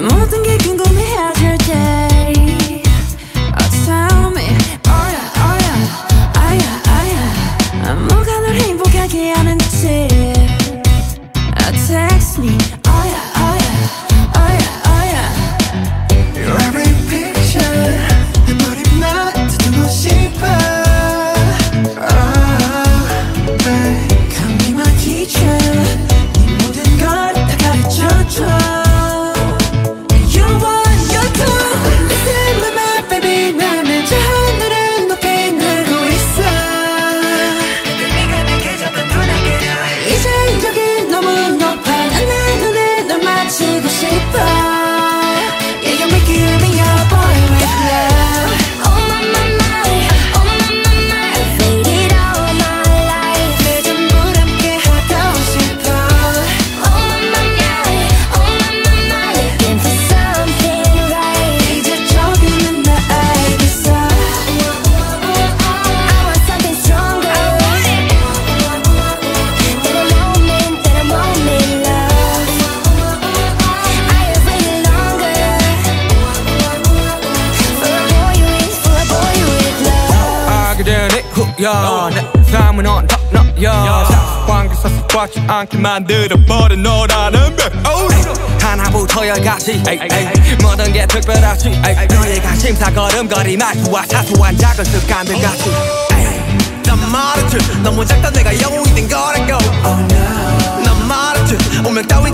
모든 되니 후연 내 삶은 언덕 너여 관계 섭섭하지 않게 만들어버린 너라는 배 하나부터 열까지. 모든 게 특별하지. 너의 관심사 걸음걸이 말투와 사소한 작은 습관들까지 에이. 난 말했지. 너무 작다. 내가 영웅이 된 거라고. 난 말했지. 운명 따윈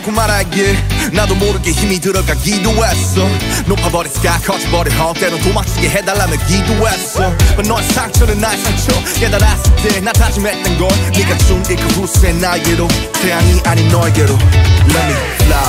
까놓고 말하길 나도 모르게 힘이 들어가기도 했어. 높아버린 스카 커져버린 헛 때론 도망치게 해달라며 기도했어. But 너의 상처는 나의 상처. 깨달았을 때 나 다짐했던 건 네가 준그 후세 나에게로. 태양이 아닌 너에게로. Let me fly